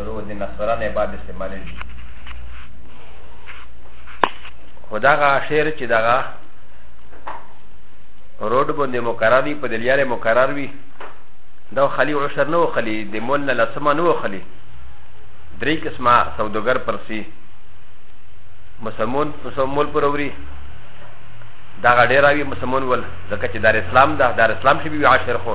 شروع د نصره نه بعد استعمال شي خداغه شعر چې دغه روډ باندې مقرر وي په دلیاره مقرر وي دا خلی عشر نو خلی د مول نه لسمه نو خلی درې قسمه سوداګر پرسي مسلمون مسلمون پر اوري دا غډې راوي مسلمون ول ځکه چې دار اسلام ده دار اسلام شي بي عاشر خو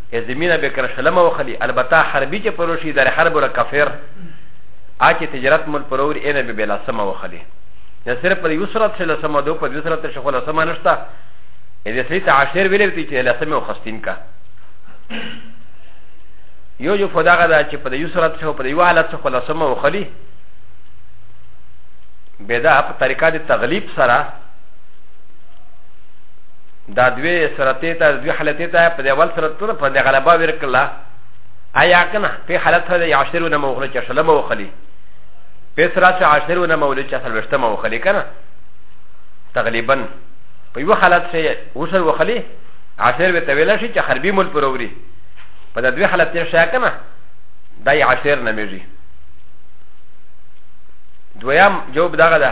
ا زمينه به کر شلم او خلی البته حربي چې پروشي در حرب ولا کافر ا چې تجارت مل پرور ان به بلا سم او خلی نه صرف پر یسرت سره سم دو پر یسرت سره خلا سم نشتا ا دې سړي ته عاشر ویلې تی چې لا سم او خستین کا یو یو فداغه دا چې پر یسرت سره پر یو حالت سره خلا سم او خلی بدا په طریقه د تغلیب سره دا دوی سرطه تا دوی حالته تا په اول سرطه نه په غلبا ورکلا ایا کنه په حالت سره یو عشرو نه موخله چې شله موخلی په سره چې عشرو نه موخله چې اصل وشته موخلی کنه تقریبا په یو حالت سره وسر وخلی عشر به تویل شي چې خربي مول پروري په دوی حالت یې شیا کنه دا یې عشر نه میږي دویم جواب دغه ده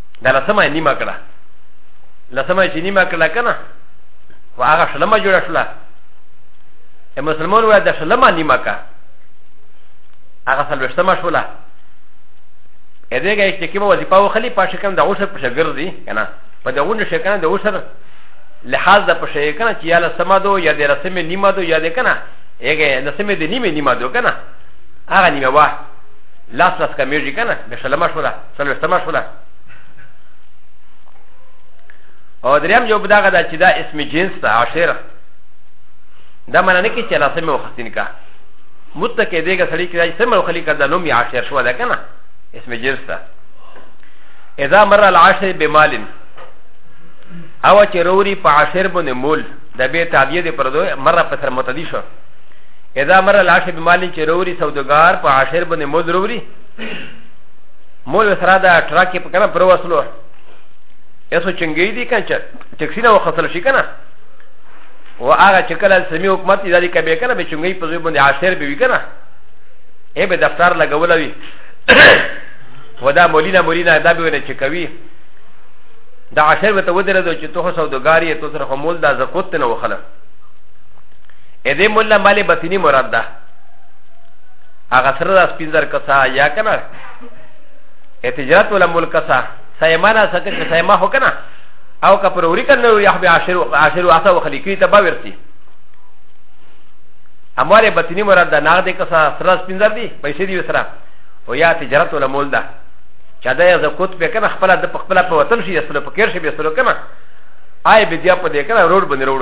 دا لسمه نیمه کړه لسمه چې نیمه کړه که نه و هغه شلمه جوړه شوله مسلمان وایي د شلمه نیمه که هغه څلوېښتمه شوله ا د ه ګ ا چې کومه وظیفه وخلي په شکل د اوسر په شګر دي که نه په دغونه شکل د اوسر لحاظ د په شي کنه چې یا له سما دو یا د رسمې نیمه دو یا د کنه هغه د سمې د نیمه نیمه دو کنه هغه نیمه واه لاس لاس کمیږي کنه به سلام شولا سلام استما شولا او دریم جو بداغه دا چې دا اسم جنس ته عاشر دا معنی نه کې چې لاسه مې وختین کا متکه دیګه سړی کې راځي سمه خلی کړه نو می عاشر شو دا کنه اسم جنس ته اذا مر العاشر بمال او چې روري په عاشر باندې مول د به تعبیه دې پر دوه مره په سر متدی شو اذا مر العاشر بمالين چې روري سودګار په عاشر باندې مول روري مول سره دا ټراک په کنه پر وسلو ایسو چنګي دي کنه چې ټکسي نه وختل شي کنه و هغه چې کله سمي حکومت اداري کوي کنه به چنګي په ځای باندې عاشر به وي کنه ای به دفتر لګول وي و دا مولینا مولینا دا به ونه چې کوي دا عاشر به ته ودرېدو چې ته سودګاري ته سره خمول دا زکوت نه وخله ا د ي مولا مالي بطيني مراد ده هغه سره د سپینزر کسا یا کنه اتجارت ولا ملک کسا سایمانا سکه چې سایما هو کنه او که پر وری کنه یا به عاشر عاشر واسه وخلیکی ته به ورسی امواله بطینی مراد د نار د کسا سره سپینزر دی پیسې دی وسره او یا تجارت ولا مول ده چا دا یا زکوت په کنه خپل د خپل په وطن شي اصل په کیر شي به سره کنه آی به بیا په دې کنه روډ باندې روډ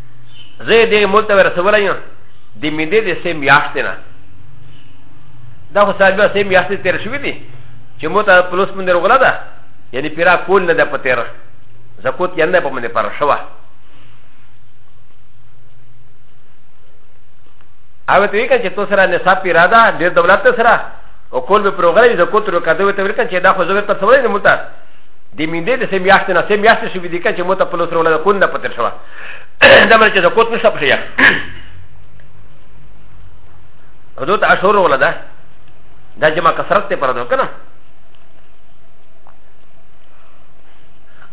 زه دې ملک ته ورسولی یم د میدې د سې میاشتې نه دا خو سالبه سې میاشتې تېر شوي دي چې مو ته پلوس مونږ رغله ده یعنی پیرا کول نه ده په تېره زکوت یې نه په مونږ پر شوه او ته وکړه چې تو سره نصاب پیرا ده ډېر دولت سره او کول به پروګرام زکوت ورکړه دوی ته وکړه چې دا خو زه په څولې نه مونږ ته د میندې د سیمیاشتې نه سیمیاشتې شوې دي که چې مو ته په لوسره ولا د کون نه پتر شوه دا مې چې د کوت نشه په یخ دو ته اشور ولا ده دا جمع کثرت ته پر دو کنه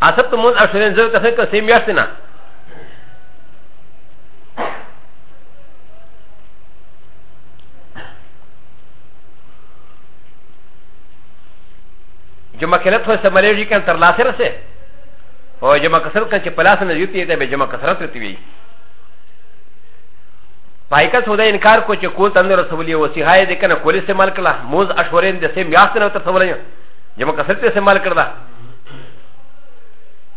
اصل ته مون اشورین زو ته څنګه سیم یاشت نه جمع کلت هو سمریږي کان تر لاسه رسه او جمع کسرت کچ پلاس نه یوتی ته به جمع کسرت ته وی پایکا سودا انکار کو چې کول تند رسولي او سیهای د کنه کول استعمال کړه موز اشورین د سیم یاست نه تر سوالنه جمع کسرت استعمال کړه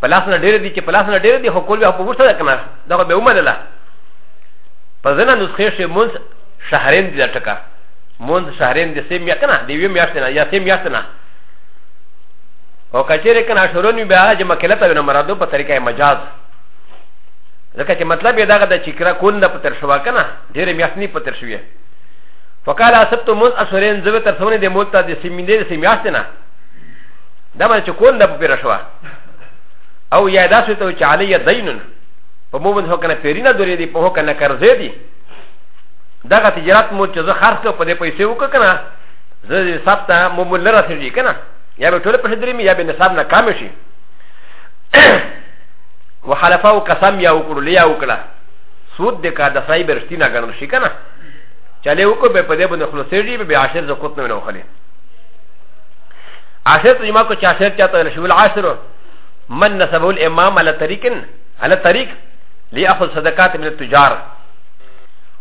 پلاس نه ډېر دي چې پلاس نه ډېر دي خو کول به په ورسره کنه دا به ومنله په ځنه نسخه شي مونږ شهرین دي ټکا مونږ شهرین دي سیم یا کنه دی ویم یاشتنه یا سیم یاشتنه او کچره کنه شرون به هغه جمع کله ته نه مرادو په طریقه مجاز ځکه چې مطلب یې داغه د چکرا کول نه پتر شو کنه ډېر میاشتنی پتر شوې فقال اسبت موز اسورین زوی تر سونه د موت ته د سیمینې د سیمیاشت نه دا باندې چې کول نه پتر شو او یا داسې ته چې علی دینن په مومن هو کنه پیرینه دورې دی په هو کنه قرضې دی دغه تجارت مو چې زه خرڅ کړ په دې پیسې وکړه کنه زه دې سب ته مومول نه رسېږي که نه یا به ټوله پسې درېمي یا به نصاب نه کامې شي وحلفه او قسم یا وکړو لیا وکړه سود دې کا د سای برشتي نه ګڼل شي که نه چلې وکړو به په دې باندې خلاصېږي به بیا عشر زکوت نه ونوخلي عشر ته جماعت کو چې عشر چاته ویل شي والعشر من نسبه الامام على طريق على طريق ليأخذ صدقات من التجار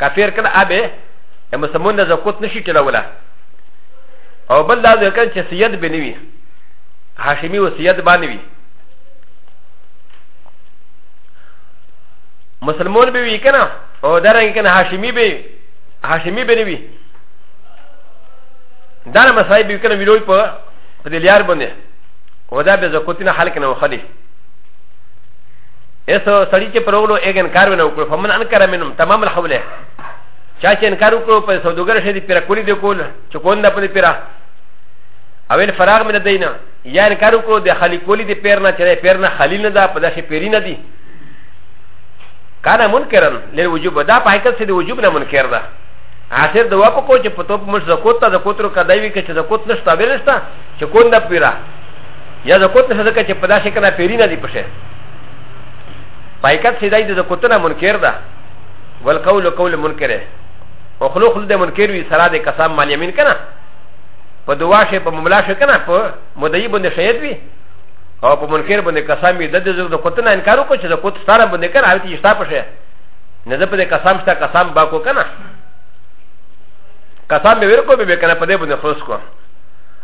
کافر کنه ابه ا مسلمون د زکوت نشي ټلوله او بل دا ځکه چې سید بنوي هاشمي او سید بانوي مسلمون به وي کنه او درنګ کنه هاشمي به هاشمي بنوي دا نه مسایب به کنه ویلوي په په دې لیار باندې او دا به زکوتینه حل کنه وخلي اسو سړی چې پرولو یې انکار ونه وکړو فمن انکر منهم تمام الحوله چا چې انکار وکړو په سوداګر شې دې پیرا کولی دې کول چې کون دا په پیرا اول فراغ من دینه یا انکار وکړو د خالی کولی دې پیر نه چې پیر نه خالی نه دا په داسې پیری نه دی کانه منکرن له وجوب دا په حقیقت سره د وجوب نه منکر ده عاشر د واپ کو چې په توپ مش زکوت ته زکوت رو کداوی کې چې زکوت نشته به نشته چې کون دا پیرا یا زکوت نه صدقه چې په داسې کنه پیری نه دی پشه پایکت سیدای د زکوت نه منکر ده والقول قول منکره او خلو خلو د منکر وی سره د قسم مال یمین کنه په دوا شي په مملا شي کنه په مدعی باندې شهید وی او په منکر باندې قسم وی د دې زکوت نه انکار وکړي چې زکوت ستاره باندې کنه هغه چې شتا پشه نه ده په دې قسم شته قسم با کو کنه قسم به ورکو به کنه په دې باندې خلاص کو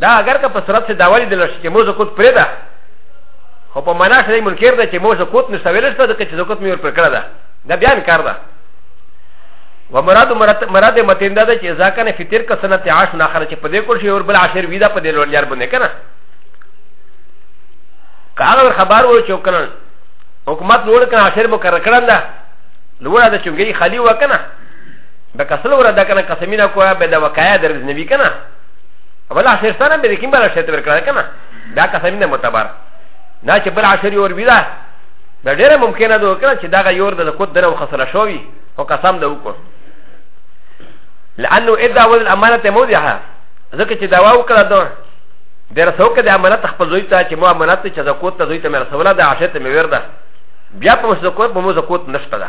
دا اگر که په صورت سے داولی دل شي چې مو زکوت پرې ده خو په معنا سره منکر ده چې مو زکوت نشته ویل شته ځکه چې زکوت مې ور پر کړه ده دا بیا انکار ده و مراد مراد متین ده چې ځا کنه فطر کا سنت عاش نه خره چې په دې کول شي ور بل عاشر ویدا په دې لور یار باندې کنه کاغه خبر و چې وکړل حکومت لوړ کنه عاشر مو کړ کړل لوړه ده چې ګي خالی وکنه به کسل ور ده کنه قسمی نه کوه به د وقایع درز نه وی کنه ولا عشرستانه به کوم بل شت ور کړه کنه دا قسمی نه معتبر نه چې بل عشری ور وی ده دا ډیره ممکنه ده کنه چې دا یور د کوت درو خسل شوی او قسم ده وکړه لانه ادا ول الامانه موضعها ځکه چې داوا وکړه ده د رسوکه د امانت خپل زوی ته چې مو امانت چې زکوت ته زوی ته مې رسوله ده عشرته مې ورده بیا په مسکوت په مسکوت نشته ده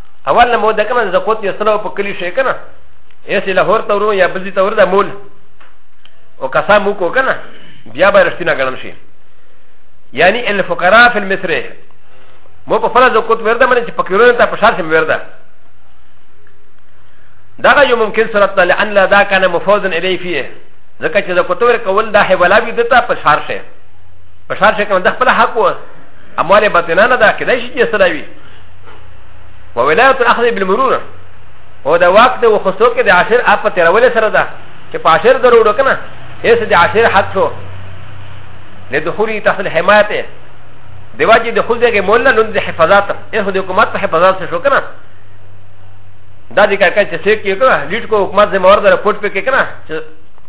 اول نه مو د کنه زکوت یې سره په کلی شي کنه ایسې له هور ته ورو یا بزی ته ور د مول او کسا مو کو کنه بیا به رښتینه ګڼم شي یعنی الفقراء فی المصر مو په فرض زکوت ورده باندې چې فقیرونو ته په شار شم ورده دا یو ممکن صورت ده لئن لا دا کنه مفوزا الیه فیه ځکه چې زکوت ور کول دا حوالا وی دته په شار شي په شار شي کنه د خپل حق او اموال باطنانه ده کله شي چې سره وي و ولایت الاخذ بالمرور او د وخت د وخصو کې د عشر اپ په تیرولې سره ده چې په عشر دروړو کنه هیڅ د عشر حد شو د دخولي تحت الحمایت د واجب د خود دغه مولا نن د حفاظت ایس د حکومت په حفاظت سره شو کنه دا د کار چې څه کې کنه لیډ کو حکومت ذمہ وار ده رپورټ پکې کنه چې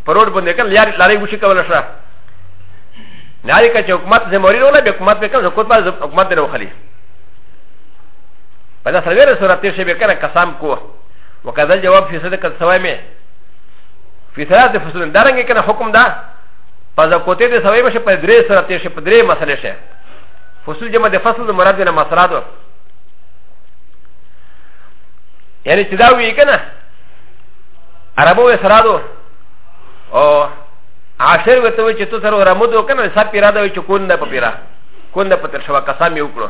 پروډ باندې کنه لاري لاري وشي کول شو نه لري چې حکومت ذمہ وار نه به حکومت پکې کنه حکومت حکومت نه وخلي په دا سره سره تیر شي به کنه قسم کو وکذا جواب فی صدق السوامه فی ثلاث فصول درنګ کنه حکم دا په زکوته د سوي مشه په درې سره تیر شي په درې مسله شي فصول جمع د فصل د مراد نه مسله ده یعنی چې دا وی کنه عربو سره ده او عاشر وته چې تو سره رمضان کنه سپیرا ده چې کون نه په پیرا کون نه په تر شوا قسم یې وکړو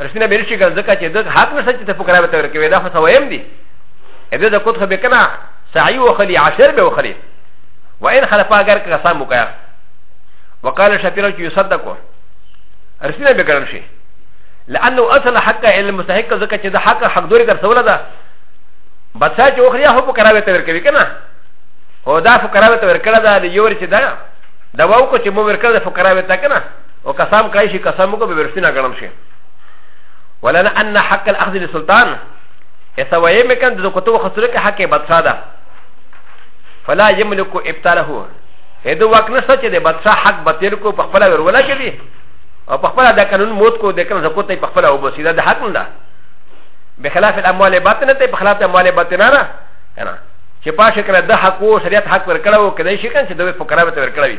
رسمي به نشي ګان ځکه چې د حق نه سچ ته فقرا به تور کوي دا خو سوایم دي اده د کوت خو به کنه سعی او خلی عشر به وخلی و ان خلفا اگر که قسم وکړه وقال شفیرو چې یصدقو رسمي به ګران شي لانه اصل حق علم مستحق ځکه چې د حق حق دوري در سوله ده بچا چې وخریا هو فقرا به تور کوي کنه او دا فقرا به تور کړه دا یو ور چې دا دا وو کو چې مو ور کړه فقرا به تا کنه او قسم کړی شي قسم وکړو به ورستی نه ګڼم شي ولنا ان حق الاخذ للسلطان ایسا وایې مې کن د کوتو خسره کې حق بادشاہ ده فلا یملک ابطاله هدا وقت نشته چې د بادشاہ حق بتیر کو په خپل ورولا کې دي او په خپل د قانون موت کو د کن زکوت په خپل او بسیدا د حق نه ده بخلاف الاموال باطنه ته بخلاف الاموال باطنه نه نه چې پاشه کړه د حق او شریعت حق ورکړو کله شي کن چې د فقراو ته ورکړوي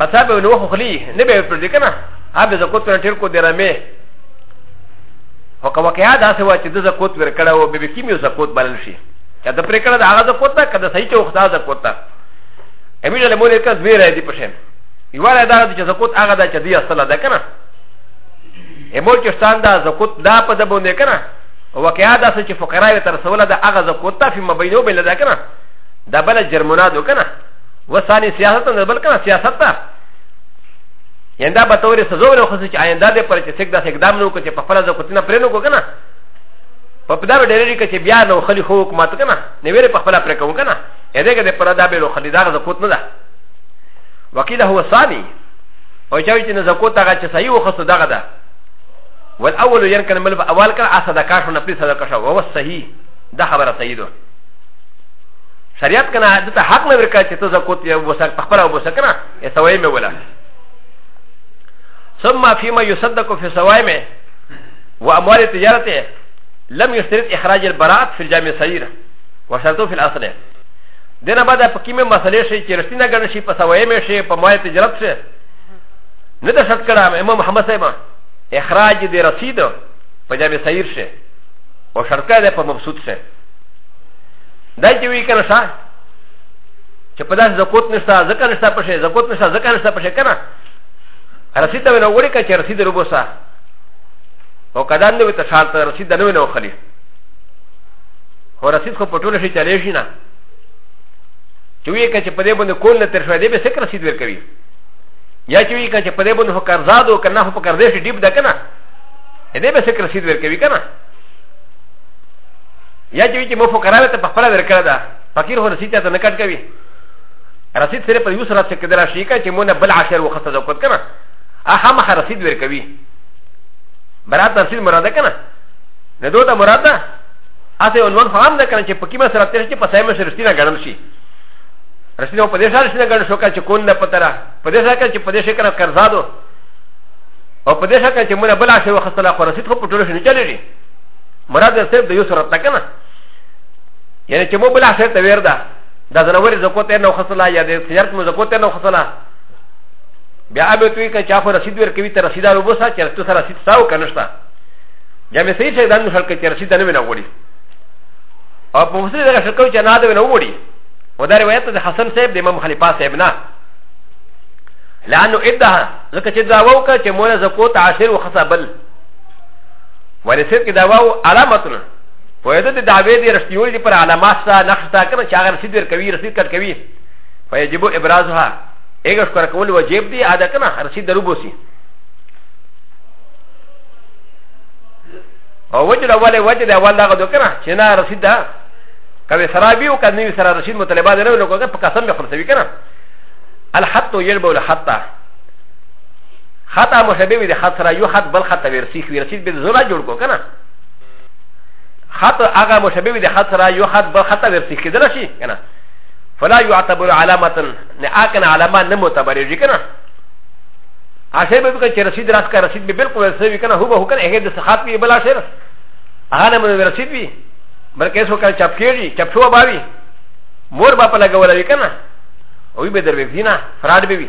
بس هغه به نو خو خلی نه به پر دې کنه هغه زکوت نه ټیر کو دی رمه هغه واقعیا دا څه و چې د زکوت ور کړه او به کی میو زکوت بلل شي چې د پرې کړه دا هغه زکوت نه کده صحیح چې وخت زکوت نه امیر له مولې کس وی راځي په شین یو را دا چې زکوت هغه دا چې دی اصله ده کنه امور چې ستان دا زکوت دا په دبو نه کنه واقعیا دا څه چې فقراوی تر سوله دا هغه زکوت ته فی مبینو بل دا کنه دا بل جرمونادو کنه و ثاني سياسة نه بل کنه سياسة ته يعني دا به تورې سزو نه خصوصي چې آینده دې پر چې سګ دا سګ دام نو کو چې په فرض کو تنه پرې نو کو کنه په پدا به ډېرې کې چې بیا نو خلی خو حکومت کنه نه ویره په خپل پر کوم کنه اې دې کې دې پر دا به لو خلی دا زکوت نه ده وکیل هو ثاني او چا چې نه زکوت هغه چې صحیح وخصو دغه ده والاول ين كان ملف اول كان اصدقاء شو نبي صدقاء شو وهو الصحيح ده خبر صحيح ده شریعت کنه د ته حق نه ورکړ چې ته زکوت یې وسک په خپل وسه کنه یې سوای مې ولا ثم فيما يصدق في سوائم واموال تجارته لم يشترط اخراج البراءات في الجامع الصغير وشرطه في الاصل دنا بعد فكيمه مسئله شي چې رښتینه ګڼ شي په سوائم شي په مال تجارت شي نه د شرط کړه امام محمد صاحب اخراج دې رسید په جامع صغير شي او شرط کړه په مبسوط شي دا چې وی کنه شا چې په داسې زکوت نشته زکه نشته پښې زکوت نشته زکه نشته پښې کنه رسید ته نو وړي کا چې رسید روبوسا او کدان نو ته شال ته رسید نه نو خلی هو رسید خو پټول شي چلے شي نه چې وی کا چې په دې باندې کول نه تر شوې دې به سکه رسید ور کوي یا چې وی کا چې په دې باندې هو قرضادو کنه هو په قرضې شي ډیب ده کنه دې به سکه رسید ور کوي کنه یا چې چې مو فقراوي ته په خپله ورکړه ده فقیر هو رسید ته نه کټ کوي رسید سره په یو سره چې کېدل شي که چې مو نه بل عشر وخته ده کوت کنه هغه مخه رسید ورکوي برات رسید مراد ده کنه نه دوی ته مراد ده هسې عنوان فهم ده کنه چې په کیمه سره تېر شي په سایمه سره رسید نه ګڼل شي رسید په دې سره رسید نه ګڼل شو که چې کون نه پتره په دې سره که چې په دې شکل قرضادو او په دې شکل چې مو نه بل عشر وخته لا خو رسید خو په ټولو شي نه چلېږي مراد یې صرف د یو صورت نه کنه یعنی چې مو بل اخر ته وردا دا زنور زکوت نه خصلا یا د سیارت مو زکوت نه خصلا بیا به توی که چا خو رسید ور کوي ته رسیدار وبسا چې تو سره رسید ساو کنهشتا یا مې صحیح څه دانو خلک چې رسید نه ونه وړي او په وسیله دغه شکو چې نه دا ونه وړي و دا روایت د حسن صاحب د امام خلیفہ صاحب نه لانه ادها ځکه چې دا وو که چې مور زکوت عاشر وخصبل ولې سید کې دعوا او علامتونه په یاد د دعوی دی رښتیول دي پر علامات سره نقش تا کنه چې هغه رسید ور کوي رسید کټ کوي فیجب ابرازها ایګه شکر کول واجب دی ادا کنه رسید دروبوسی او وجه دا ولی وجه دا ولی دا غدو کنه چه نا رسید دا کبه سرابی و کنوی سرا رسید مطلبات نو لکو کنه پا قسم بخلصوی کنه الحط و یلبو لحطه خط هم مشابه وي د خط سره یو خط بل خط ته ورسیخ وي رسید به زولا جوړ کو کنه خط هغه مشابه وي د خط سره یو خط بل خط ته ورسیخ کېدل شي کنه فلا يعتبر علامه نه اکن علامه نه معتبرېږي کنه هغه به وکړي چې رسید راس کا رسید به بالکل ورسې وي کنه هو به کنه هغه د سخات وي بل شعر هغه نه مې رسید وي بلکې سو کله چپ کېږي چپ شو باوي مور با په لګول وي کنه او به دروي دینه فراد به وي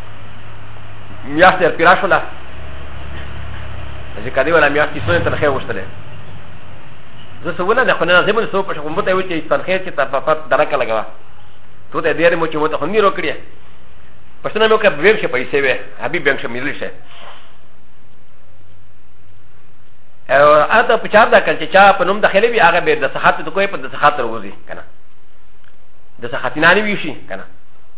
میاشت در پیرا شولا چې کدی ولا میاشت څو تر خیر وشتله زه سوونه د خونه زبر سو په کوم ته وی چې تر خیر چې تر فقط درکه لګوا ته ته ډیر مو چې مو ته خنی روکړي پښتنه مو کې بیر شي پیسې وې حبیب بنک ملي شه او اته په چار دا کل چې چا په نوم د خلې وی هغه به د صحت ته کوی په د صحت وروزي کنه د صحت نه نیوي شي کنه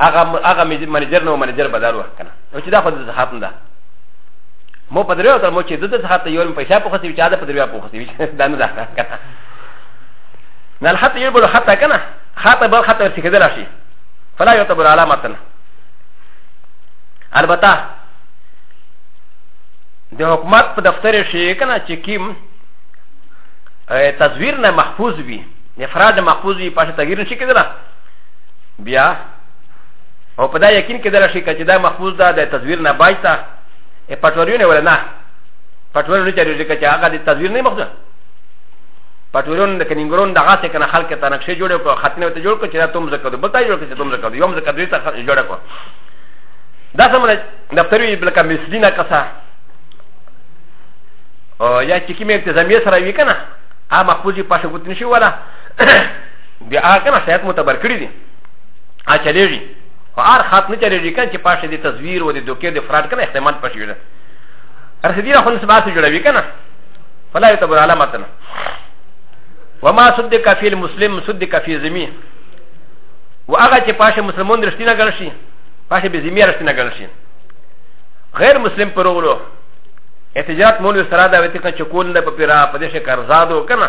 هغه هغه منیجر نو منیجر بدل وه کنه نو چې دا خو د زخات نه ده مو په دریو تر مو چې د زخات یو په حساب خو سوي چې دا په دریو په خو سوي دا نه ده کنه نه حتی یو بل حتی کنه حتی بل حتی ورته کېدل شي فلا يعتبر علامتنا البته د حکومت په دفتر شي کنه چې کیم تزویر نه محفوظ وي افراد محفوظ وي پاشه تغیر نشي کېدلی بیا او په دا یقین کې دلشي چې دا محفوظ ده د تزویر نه باجته پټوریونه ولا نه پټوریونه چې لري چې هغه د تزویر نه مخده پټوریون د کنینګرون د غاټه کنه خلک ته نقشې جوړ کړو ختمه ته جوړ کړو چې تم زکه دوی بلته جوړ کړو چې تم زکه دوی هم زکه دوی ته جوړ کړو دا سمره دفتر وی بلکې مسلینا کسا او یا چې کیمه ته زمي سره وی کنه هغه مخفوظي پښه ګوت نشي ولا بیا هغه کنه شاید متبر کړی دي ا چلیږي او هر خاط نه چلیږي کنه چې پاشه دي تصویر و دي دوکې دي فراډ کنه احتمال پښې وي رسیدي را خو نسبات جوړوي کنه فلا يتبر علامتنا وما صدق في المسلم صدق في زمي واغا چې پاشه مسلمان رښتینه ګڼ شي پاشه به زمي رښتینه ګڼ شي غیر مسلم پرولو احتجاج مول سره دا وتی کنه چې کول نه په پیرا په دې شي قرضادو کنه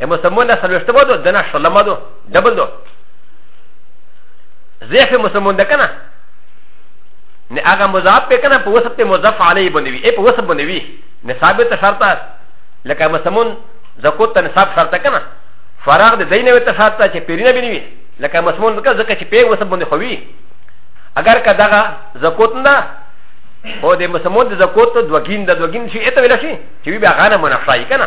ا مسلمون دا سلوشته بدو دنا شلما دو دبل دو زيف مسلمون دا كنا ن اغا مضاف پہ کنا پہ وصف پہ مضاف علیہ بنوی اے پہ وصف بنوی ن ثابت شرط لکا مسلمون زکوت تا نصاب شرط کنا فراغ دے دینوی تا شرط چے پیرینہ بنوی لکا مسلمون بکا زکا چے پہ وصف بنوی خوی اگر کا دغا زکوت نا او د مسلمون د زکوت دوګین د دوګین شي اته ویل شي چې بیا غانه منافعي کنه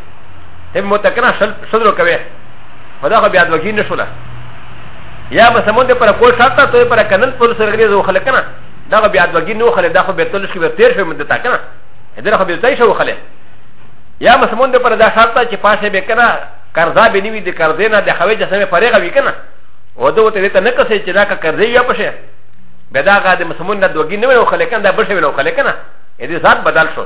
ته مو تکنه شل شل کوي خدا خو بیا دوګی نه شولا یا به سمون دې پر کول شرط ته پر کنن پر سره غلي زو خلک نه دا خو بیا دوګی نو خلک دا خو به تل شي به تیر شي مدته کنه دغه خو به ځای شو خلک یا به سمون دې پر دا شرط چې پاسه به کنه قرضا به نیوي د قرضې نه د خوي جسمه پرېغه وی کنه و د وته ته نه کسې چې دا کا قرضې یا پشه به دا غا د مسمون نه دوګی نه ولو خلک نه بشه ولو خلک نه دې ذات بدل شو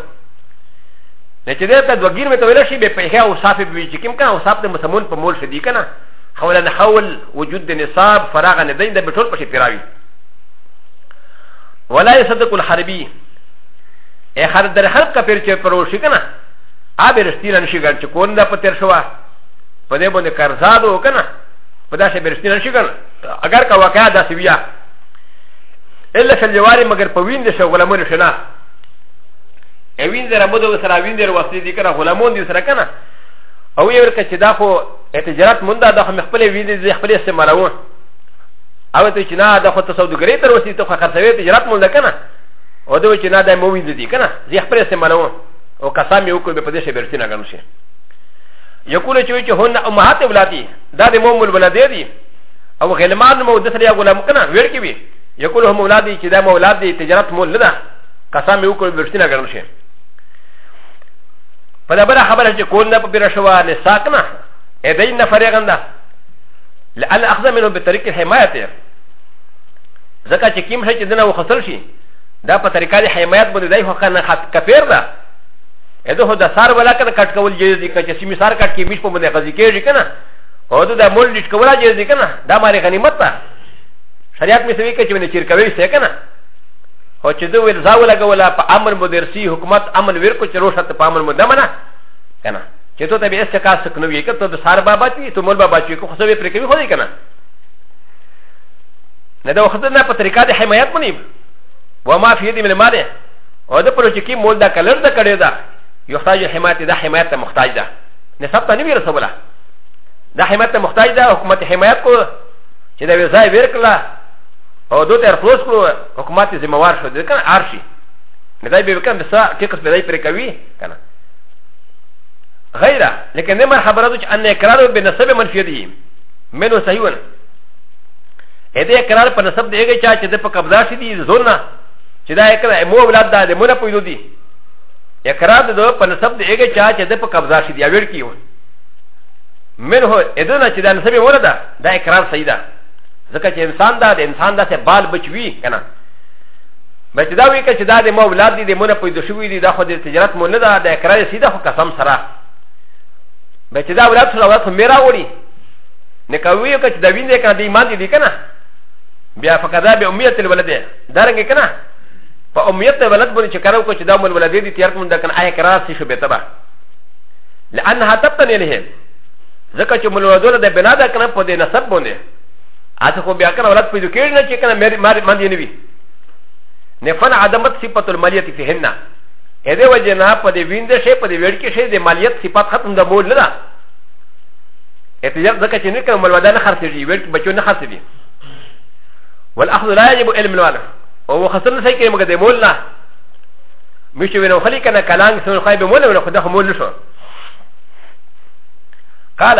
نه چې دې ته دوه ګیر مې ته ویل شي به په هغه اوصاف به وي چې کوم کنه اوصاف د مسمون په مول شدي کنه خوله نه خول وجود د نصاب فراغ نه دین د بټول پښې پیراوي ولا يصدق الحربي ا خر در خلق کا پیر چې پروشي کنه ا به رښتینه نشي ګر چې کون دا پتر شوا په دې باندې قرضاد و کنه په دا شی به رښتینه نشي ګر اگر کا واقعا دا سویا الا شل جواری مگر په وین دې شو غلمونه شنه ا وین زره بده وسره وین زره وسلی دي کنه غلامون دي سره کنه او یې ورکه چې دا خو تجارت مونږ دا خو خپل وین دي خپل استعمالو او ته چې نه دا خو ته سودګری تر وسې ته خو خرڅوي تجارت مونږ کنه او دوی چې نه دا مو وین دي کنه زه خپل استعمالو او قسم یو کوم په دې شی برسي نه غنشي یقول چې چې هن امهات اولادي دا د مومل ولادې دي او غلمان مو د سره غلام کنه ورکی وي یقول هم اولادي چې دا مو اولاد دي تجارت مول نه ده قسم یو کول برشتنه ګرم شي په دا بره خبره چې کول نه په بیر شو نه ساکنه اې دای نه فرغن ده لئن اخذ منه بطريق الحمايه ځکه چې کیم شي چې دنه وخصل شي دا په طریقه د حمایت باندې دای خو کنه خط کپیر ده اې دوه د سار ولا کنه کټ کول جې دي کچې سیمه سار کټ کې مش په باندې غزي کېږي کنه او دا مول لټ کولا جې دي کنه دا ماري غنیمت ده شریعت می سوي کې چې نه چیر کوي سه کنه او چې دوی ولزا ولګوله په امر مو درسي حکومت امن ورکو چې روښه ته په امر مو دمنه که نه چې ته ته به هېڅ کار سک نه وي که ته د سار بابا چې ته مول بابا چې خو څه به پرې کوي خو دی که نه نه د وخت نه په طریقه د حمایت مونی و ما فی دې من مال او د پرو چې کی مول دا کلر دا کړی دا یحتاج حمایت دا حمایت ته محتاج ده نسب ته نه وی رسوله دا حمایت ته محتاج ده حکومت حمایت کو چې دا وزای ورکړه او دوت ارخلوص کړو حکومت ذمہ وار شو د کنه ارشي نه دای به کنه بسا ټیکس به دای پر کوي کنه غیره لیکن نه خبره ده چې ان اقرار به نسب منفی دی منو صحیح ونه ا دې اقرار په نسب دیږي چې د په قبضه شي دي زونه چې دا اقرار مو اولاد ده مو نه پویلو دي اقرار د په نسب دیږي چې د په قبضه شي دي اویر کیو منه اذن چې دا نسب مو نه ده دا اقرار صحیح ده ځکه چې انسان دا د انسان داسې بال بچ وي که نه بچ دا وي که چې دا د ما اولاد دي د مونه پیدا شوي دي دا خو د تجارت مو نه ده د اقرار سیده خو قسم سره بچ دا اولاد سره اولاد خو مې راوړي نه کوي که چې دا وینې که نه د ایمان دي دي که نه بیا فقدا به امیت الولد ده درنګ که نه په امیت الولد باندې چې کارو کو چې دا مول ولد دي تیار کوم دا کنه آی اقرار سي شو به تبا لانها تبتني له ځکه چې مول ولد ده بنا ده کنه په دې نسب باندې ا ت خو بیا کنه ولات پیدا کړي نه چې کنه مې مار باندې نه وي نه فن عدمت صفت المالیت فيهن ا دې وجه نه په دې ویند شي په دې وړ کې شي د مالیت صفات ختم د مول نه ده اتجاب ځکه چې نه کنه ملودا نه خرڅېږي وړ کې بچو نه خرڅېږي والاخذ لا يجب علم الوالد او خسر نه سکه مګه د مول نه مشه وینو خلی کنه کلام سن خای به مول نه خدا مول شو قال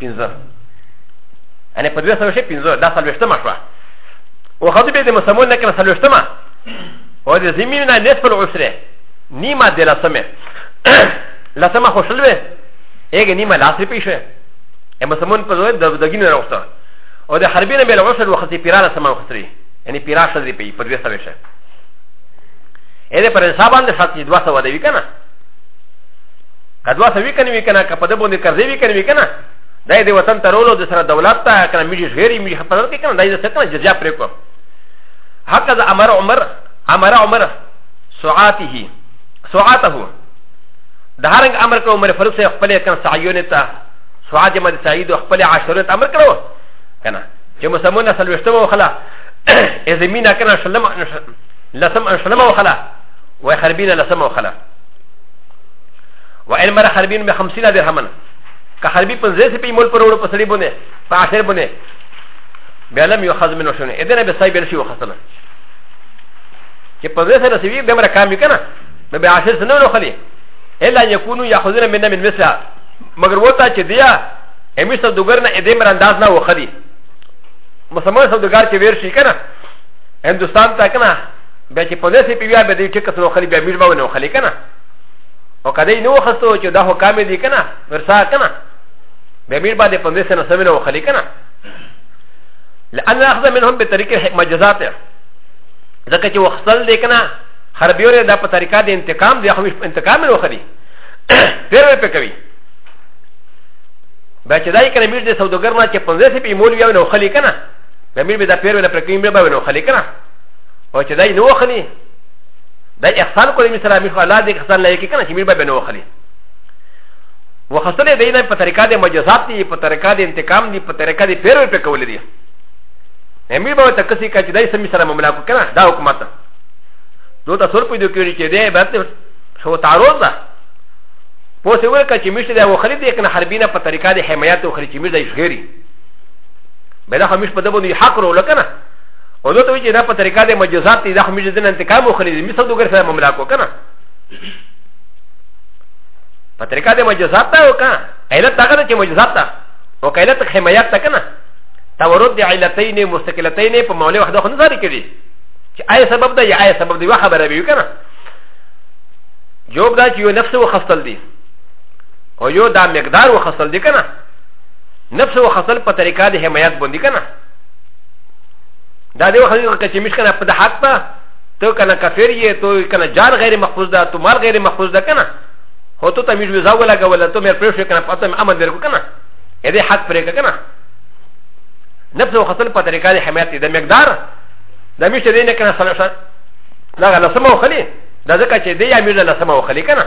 پنځه ان په دوه سره شي پنځه دا سلوشتمه شو او خدای به د مسمون نه کنه سلوشتمه او د زمین نه نصف العشره نیمه د لسمه لسمه خوشلوه هغه نیمه لاسې پیشه ا مسمون په دوه د دګینه راوسته او د حربین به له عشر وخت پیرانه سمان خسري یعنی پیرا شذری پی په دوه سره شه اې پر حساب باندې ساتي دوه سره دی کنه که دوه سوي کنه وي کنه که په ده باندې قرضې وي کنه وي کنه دا یې د وطن ته رولو د سره دولت ته کنه میږي غیري میږي خپل کې کنه دا یې څه کنه جزیا پرې کوم حقا ذا امر عمر امر عمر سعاته سعاته د هرنګ امر کوم عمر فرق سره خپل کنه سعیونه ته سعاد مد سعید خپل عاشرت امر کړو کنه چې مسلمان سره وشتمو خلا ازمینه کنه شلم لسم شلم وخلا وخربینه لسم وخلا و ان مر حربین به 50 درهمن که حربی 50 په مول پر وړو په سړي بونه په اخر بونه بیا لم یو خزم نو شونه اذن به صاحب شي وخصله چې 50 سره سوي به مر کامي کنه نو به اخر سره نو خلی الا یکونو یاخذنا منا من مثلا مگر وتا چې دیا امیسته دوګرنه اې مر انداز نه وخلی مسلمان سوداګر چې ویر شي کنه هندوستان ته کنه بیا چې په داسې پیویا به دې ټکس نو خلی بیا میډ باو نو خلی کنه او کدی نو خستو چې دا حکام دي کنه ورسا کنه بیا میډ باندې په دې سره سمنه وخلی کنه لأن أخذ منهم بطريق الحكمة جزاته ځکه چې وخصل دی کنه حربیور دا په طریقه د انتقام دی خو انتقام نه وخلی پیر په کوي بیا چې دای کنه میر د سوداګر نه چې 15 سپی مول ویو نو خلی کنه د میر به دا پیر ولا پرکې میر به نو خلی کنه او چې دای نو خلی دا احسان کولی می سره می خو الله دې احسان لایق کنه چې میر به نو خلی وخصله دې نه په طریقه دې مجازات دي په طریقه دې انتقام دي په طریقه دې پیرو په کول دي امیر به ته کسي کا چې دای سمي سره معاملې کو کنه دا حکومت دوی ته سر پیدا کړی چې دې به شو تعرض ده پوه سه ورکه چې مشته د وخلې دې کنه حربینه په طریقه د حمایت او خلې چې مشته یې غیري بل خو مش په دبونې حق رو لکنه و د توی چې دا په طریقه د مجازات دی دا خو مجاز نه انتقام وخلی دی مثل دوګر سره معاملہ کو کنه په طریقه د مجازات دا وکا علت هغه چې مجازات دا او کایلت حمایت تا کنه تورد د علتین مستقلتین په معاملې وحده خو نه ځاري کړي چې آی سبب دا یا آی سبب دی وخه برابر یو کنه جواب دا چې یو نفس وخصل دی او یو دا مقدار وخصل دی کنه نفس وخصل په طریقه د حمایت باندې کنه دا دیو خلکو که چې مشکنه په د حق ته تو کنه کفر یې تو کنه جان غیر محفوظ ده تو مال غیر محفوظ ده کنه هو تو تمیز وزا ولا غول تو مې پرېښو کنه پته مې امن درکو کنه اې دې حق پرې کنه نفس او خپل په طریقه دې حمایت دې مقدار د مشته دې نه کنه سره سره دا غلا سمو خلی دا ځکه چې دې امیر له سمو خلی کنه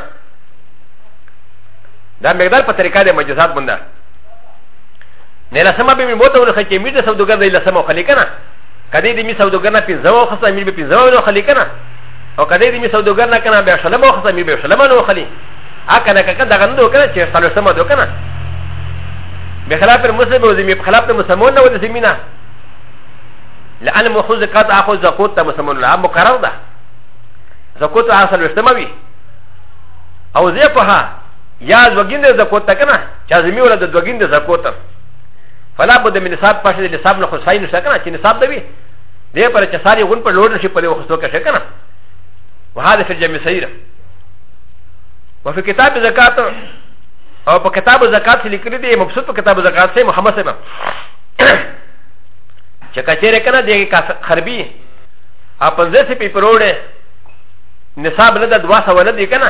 دا مقدار په طریقه دې مجازات بنده نه لسمه به می موته ونه خکې میر د سودګر دی لسمه خلې کنه کدی دی می سودګر نه پنځه و خسته میر به پنځه ونه خلې کنه او کدی دی می سودګر نه کنه به شلمه و خسته میر به شلمه نو خلې ا کنه کنه دغه نو کنه چې سلو سمه دو کنه به خلاف مسلم او زمي خلاف مسلمان نه و د زمينه لان مخوز قد اخو زکوت ته مسلمان لا مقرر ده زکوت اصل وشتموي او زه په ها یا زوګین زکوت ته کنه چې ازمي ولا د دوګین د زکوت فلا بد من نصاب پښه د نصاب نه خصای نشته کنه چې نصاب دی دې پر چې ساري غون په لوړ شي په دې وختو کې کنه وهذا في الجميع سيره وفي كتاب زکات او په کتاب زکات کې لیکلي دي مبسوط په کتاب زکات سي محمد سره چې کچېره کنه دې خربي اپنځه سي په پروړې نصاب نه د دوا سوال دي کنه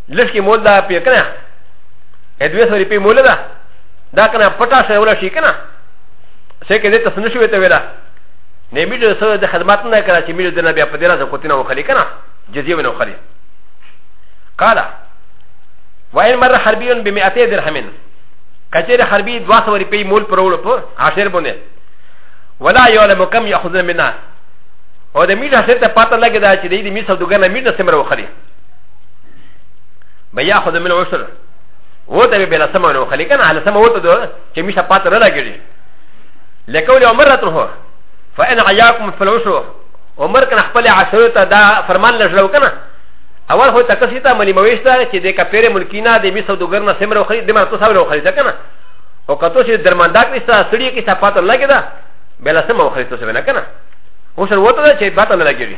لسکی مول دا پی کنه ادوی سوری پی مول دا دا کنه پتا سره ولا شي کنه سه کې دې تسنه شوې ته ویلا نه میډو سره د خدمت نه کړه چې میډو د نبی په دې راځه کوتنه وخلی کنه جزیه ونه وخلی قال وين مر حربي ب 200 درهم كثير حربي دواس وري بي مول برول بو عشر بونه ولا يعلم كم ياخذ منا او د ميد عشر ته پاته لګی دا چې د ميد سودګر نه ميد سمره وخلی بیا خود من عشر و ته به لا سمانو خلی کنه على سما وته دو چې میشه پات نه لګیږي لکول عمرته هو فان عياكم في العشر عمر کنه خپل عشر ته دا فرمان لږلو کنه اول هو تکسی ته ملي مويشته چې د کپیره ملکینا د میسو دوګر نه سمرو خلی د مرته سمرو خلی کنه او کتو چې درمنداک نشته سړی کې صفات لګی دا بلا سم او خریتو سره نه کنه اوس وروته چې باته نه لګی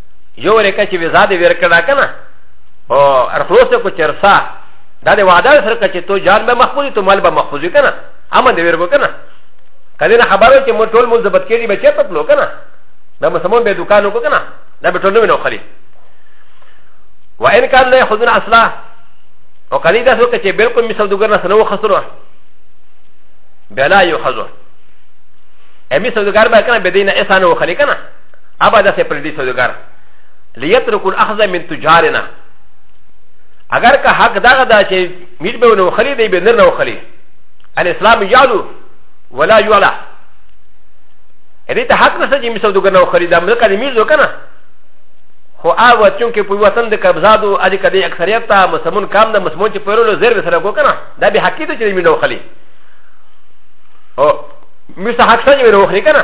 یو ریکه چې ویزا دې ورکړه کنه او ارخلوسه کو چرسا دا دې وعده سره کچې تو جان به محفوظ تو مال به محفوظ کنه امن دې ورکو کنه کله نه خبره چې مو ټول مول زبط کېږي به چپ پلو کنه دا مسلمان به دکان وکړه کنه دا به ټول نو خلی و ان کان له خذن اصلا او کله دا سو کچې بالکل مثال دګر نه سنو خسرو بلا یو خزو امی سودګار به کنه بدینه اسانه وخلی کنه ابا د سه پردي سودګر ليترك الاخذ من تجارنا اگر که حق دغه دا چې میر به نو خلی دی به نر نو خلی ان اسلام یالو ولا یعلا دې ته حق نشته چې میر سودګر نو خلی دا ملک دې میر وکنه خو هغه چونکې په وطن د قبضادو اړي کدي اکثریت ته مسمون کام نه مسمون چې پرولو زیر سره کو کنه دا به حقیقت چې میر نو خلی او میر ته حق سره میر نو خلی کنه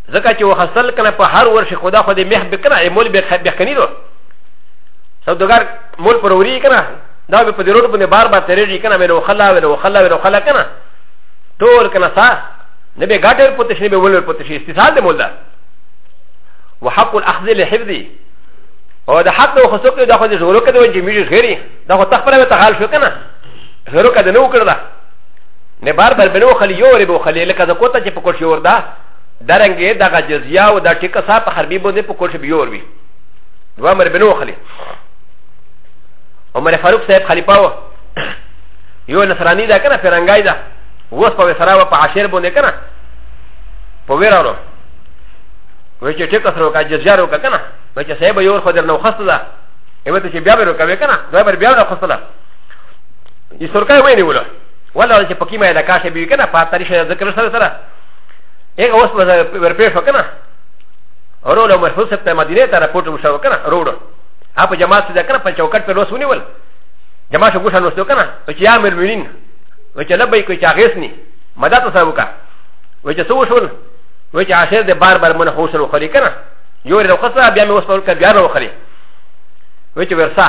ځکه چې وخصل کنه په هر ورشي خدا خو دې مخ به کنه مول به بخنی دو سودګار مول پر وری کنه دا به په دې روډ باندې بار بار تیرېږي کنه مې نو خلا ونه خلا ونه خلا کنه ټول کنه سا نه به ګاټر پته شي به ولر پته شي استثال دې مول ده وحق الاخذ لحفظي او د حق او خصوص کې دا خو دې زورو کې دوی چې میږي غیري دا خو تخپل به تحال شو کنه زورو کې نه وکړه نه بار بار بنو خلی یو ری بو خلی لکه زکوتا چې پکوټ یور ده درنګې دغه جزیه او دا ټیکه صاحب په حربي باندې په کوټه بیور وي دوه مر بنو خلی عمر فاروق صاحب خلیفہ و یو نصرانی دا کنه فرنګای دا وس په وسرا و په عشر باندې کنه په ویرانو وای چې ټیکه سره کا جزیه رو کنه وای چې صاحب یو خو درنو خسته ده ایوه ته چې بیا به رو کوي کنه دا بر بیا رو خسته ده یې سرکای ویني ولا ولا چې پکې مې دا کاشه بي کنه په تاریخ ذکر سره سره هغه اوس مې ورپېښ وکنه ورو له مرفوض ته مدینه ته راپورټ وشو وکنه روړو هغه په جماعت سره کنه په چوکټ په لوس ونیول جماعت شو ګوښه لوس وکنه چې یا مل مولین و چې لبې کوي چې هغه سني مدد سره وکا و چې سو شول و چې عاشر د بار بار مون خوشل وخلی کنه یو له خصه بیا مې اوس په ورکه بیا نه وخلی و چې ورسا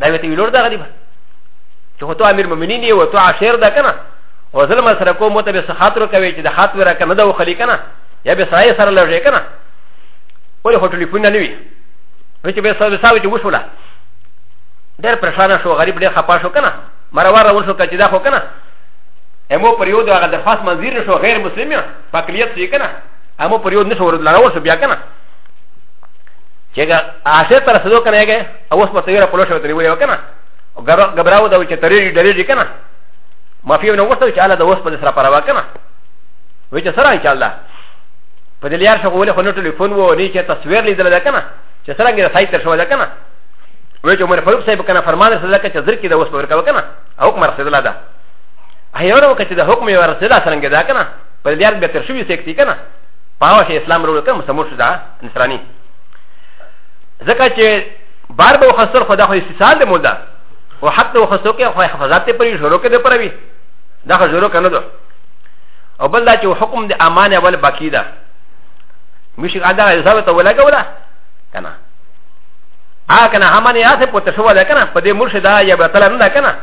دا وی ته ویلور دا غریب چې هو تو امیر مؤمنین یو تو عاشر دا کنه او ظلم سره کوم مو ته به سخاطر کوي چې د خاطر را کنه دا و خلی کنه یا به سړی سره لږه کنه ولې هو ټلیفون نه وي نو چې به سره ساوي چې وشوله ډېر پریشان شو غریب ډېر خپه شو کنه مروار ورشو کچې دا خو کنه امو پر یو دغه درخواست منظیر نشو غیر مسلم یا فقلیت سی کنه امو پر یو نشو ورد لراو شو بیا کنه چېګه آشه تر سدو کنه یې اوس په تیرا پلوشه وتلی وی کنه غبراو دا چې ترې ډېرې کنه ما فيه نو وصل چې الله د وس په سره پروا کنه وې چې سره ان شاء الله په دې لار شغو له خنو ټلیفون وو نه چې تصویر لیدل ده کنه چې سره غیر سایت تر شو ده کنه وې چې عمر فاروق صاحب کنه فرمان رسول الله چې ذکر کې د وس په ورکو کنه حکم رسول الله ده هي ورو کې د حکم یو رسول الله څنګه ده کنه په دې لار به تر شوې سکتی کنه پاوه چې اسلام ورو کنه مسمور شو ده نصرانی ځکه چې بار به خسر خدا خو استثال ده مولا و حتی و خصو که خواه حفظات پری شروع که ده پروی ده خو شروع که ندو او بل دا چه و حکم ده امان اول باقی ده میشه که آدھا یوزاو تا ولگا ولا کنا آه کنا همان یاسه پو تشوه ده کنا پا ده مرشده یا برطلا نده کنا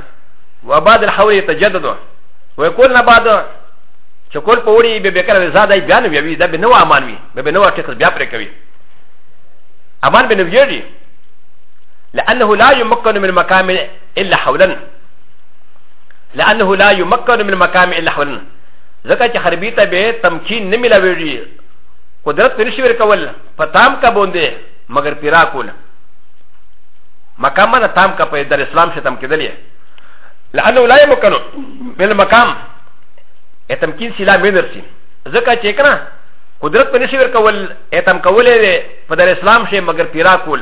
و بعد الحول یتجددو و کل نبادو چې کول په وړي به بکر رضا دای بیان وی وی دا به نو امان وی به نو ټکس بیا پرې کوي امان به نو ویری لانه لا يمكن من مقام الا حولا لانه لا يمكن من مقام الا حولا ځکه چې حربي ته به تمکین نه ملاویږي قدرت نشي ورکول په تام کا بوندې مګر پیرا کول مقام نه تام کا په در اسلام شه تم کېدلې لانه لا يمكن من مقام اتمکین سلا مینرسي ځکه چې کنه قدرت په نشي ورکول اتم کولې په در اسلام شه مګر پیرا کول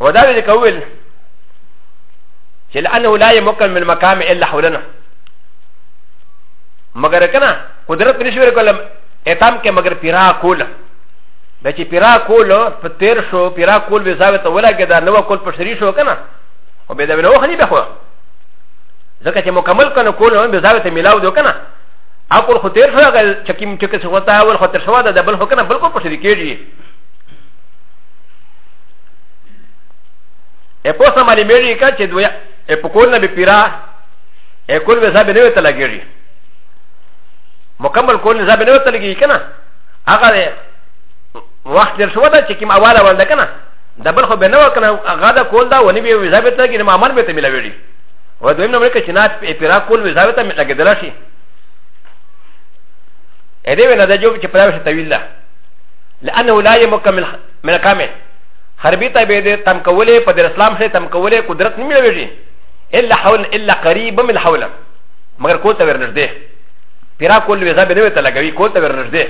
و دا ویل کول چې لانه لا يمكن من مقام الا حولنا مگر کنه قدرت نشي ورکول اتام کې مگر پیرا کول د چې پیرا کول په تیر شو پیرا کول به زاوت ولا کې دا نو کول په شری شو کنه او به دا نو خني به خو ځکه چې مکمل کنه کول به زاوت ملاو دو کنه اقول خو تیر شو هغه چکیم چې څه وتا اول خو تیر شو دا بل خو کنه بل کو په شری کېږي ا په سم علي مېری کا چې دوی ا په کول نه به پیرا ا کول به زابه نه وته لګیږي مکمل کول نه زابه نه وته لګیږي کنه هغه وخت در شو دا چې کوم اواله ولد کنه دا بل خو به نه وکنه هغه دا کول دا ونی به زابه ته کې نه مامن به ته ملوي و دویم نمبر کې چې نه پیرا کول به زابه ته لګیدل شي ا دې ونه دا جو چې پراوي تویل لانه لا يمكن من کامل حربی ته به د تم کولې په در اسلام سره تم کولې قدرت نه ملويږي الا حول الا قريب من حول مگر کو ته ورنږدې پیرا کول ویزا به نه ته لګوي کو ته ورنږدې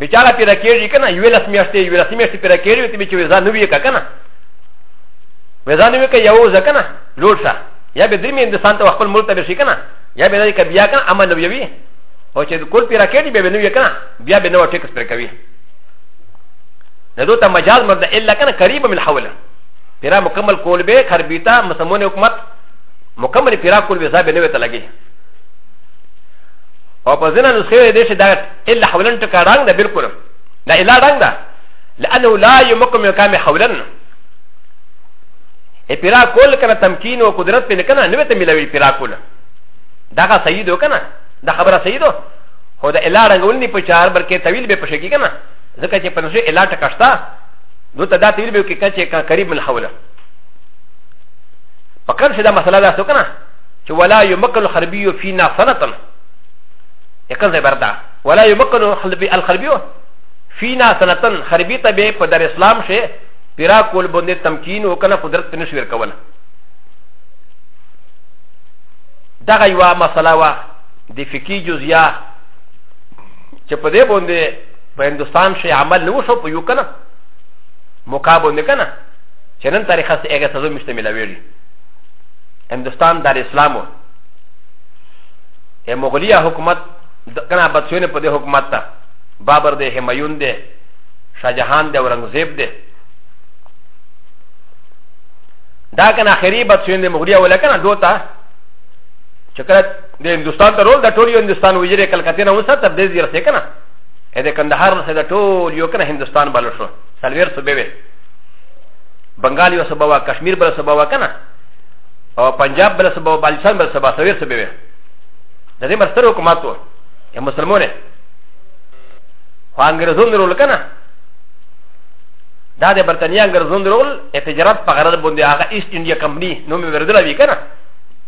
بچاله پیرا کېږي کنه یو لس میاشتې یو لس میاشتې پیرا کېږي ته به چې ویزا نه وی کنه ویزا نه وی که یو ځکه نه لوړ شه یا به درې هندستان ته خپل ملک ته به شي کنه یا به دې کبیا کنه عمل وی وی او چې کول پیرا کېږي به نه وی کنه بیا به نو ټیکس پر کوي نه دوی ته مجاز مرد الا کنه قریب من حوله پیرا مکمل کول به خربیتا مسمون حکومت مکمل پیرا کول به زابه نوې ته لګي او په ځینې نسخه دې چې دا الا حولن ټکا رنګ ده بالکل دا الا رنګ ده لانه لا يمكن مقام حولن ای پیرا کول کنه تمکین او قدرت په نه کنه نوې ته ملوي پیرا کول دا غا صحیح دو کنه دا خبره صحیح دو هو د الا رنګول نه پچار بلکې طویل به پښه کیږي نه ځکه چې پنځه الا ټکشتا نو ته دا طویل به کې کچې کا قریب من حوله پکړ شدا مسله دا څه کنه چې ولا یمکل خربی فینا سنتن یکه زبر دا ولا یمکل خلبی الخربی فینا سنتن خربی ته به په در اسلام شه پیرا کول باندې تمکین وکنه قدرت ته نشور کوله دغه یو مسله وه د فقی جزیا چې په دې باندې په هندوستان شي عمل نه وشو په یو کنه مقابل نه کنه چې نن تاریخ سره هغه سزا مشته ملاویږي هندوستان دار اسلام و مغلیه حکومت کنه بچونه په دې حکومت ته بابر دې همایون دې شاهجهان دې اورنګزیب دې دا کنه اخری بچونه مغلیه ولکنه دوته چې کله د هندوستان ته رول د ټول یو هندوستان ویجرې کلکتې نه وسه تر دې زی رسې کنه ا د کندهار نه د ټول یو کنه هندوستان بل شو سلویر صوبې وې بنگال یو صوبه وا کشمیر بل صوبه وا کنه او پنجاب بل صوبه وا بلوچستان بل صوبه سلویر صوبې وې د دې مرستر حکومت وو یا مسلمانې خو انګريزون رول کنه دا د برتانیا انګريزون رول اتجارت په غرض باندې هغه ایست انډیا کمپنی نوم ورده لوي کنه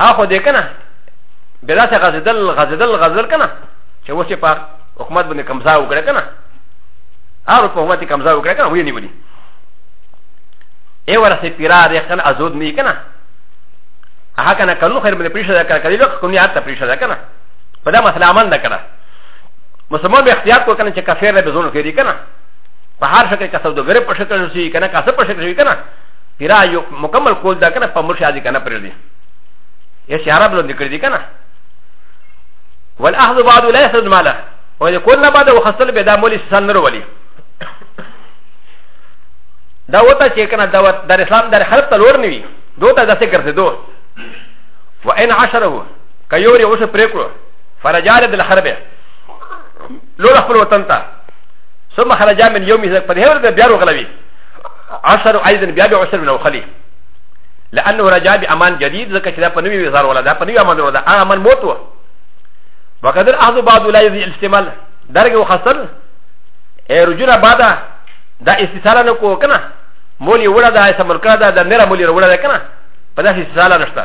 ا خو دې کنه بلا څه غزدل غزدل غزدل کنه چې وشه په حکومت باندې کمزا وکړه کنه ا په حکومت کمزا وکړه کنه وې نیولې ای ورسې پیرا دې کنه ازود نه کنه هغه کنه کلو خیر باندې پریشه ده کنه کله لوک کومه حالت پریشه ده کنه په دا مسله عمل نه کړه مسلمان به اختیار کو کنه چې کافر نه بزون کړي کنه په هر شکل کې سودو غره په شکل شي کنه کاسه په شکل شي کنه پیرا یو مکمل کول دا کنه په مرشد کنه پر دې يا شي عرب لون ذكر دي كنا والأخذ بعد لا يسد ماله ويقول نبدا وخصل بدا مولي سسان نرولي دا وتا چې کنه دا در اسلام در خلق ته لور نیوي دوی ته داسې ګرځېدو و ان عشره که یو یې اوس پرې کړو فرجال د الحرب لور خپل وطن ته ثم خرج من یوم ذک په دې ورځ بیا وغلوي عشر ايضا بیا به عشر من وخلي لانه رجع بامان جديد ځکه چې دا په نوي وزار ولا دا په نوي امان ولا هغه امان موت و وقدر اخذ بعض لا يزي الاستعمال درجه وخسر رجوع بعد دا استثاله نه کو کنه مولي وړه دا سمر کړه دا د نره مولي وړه دا کنه په داسې استثاله نشته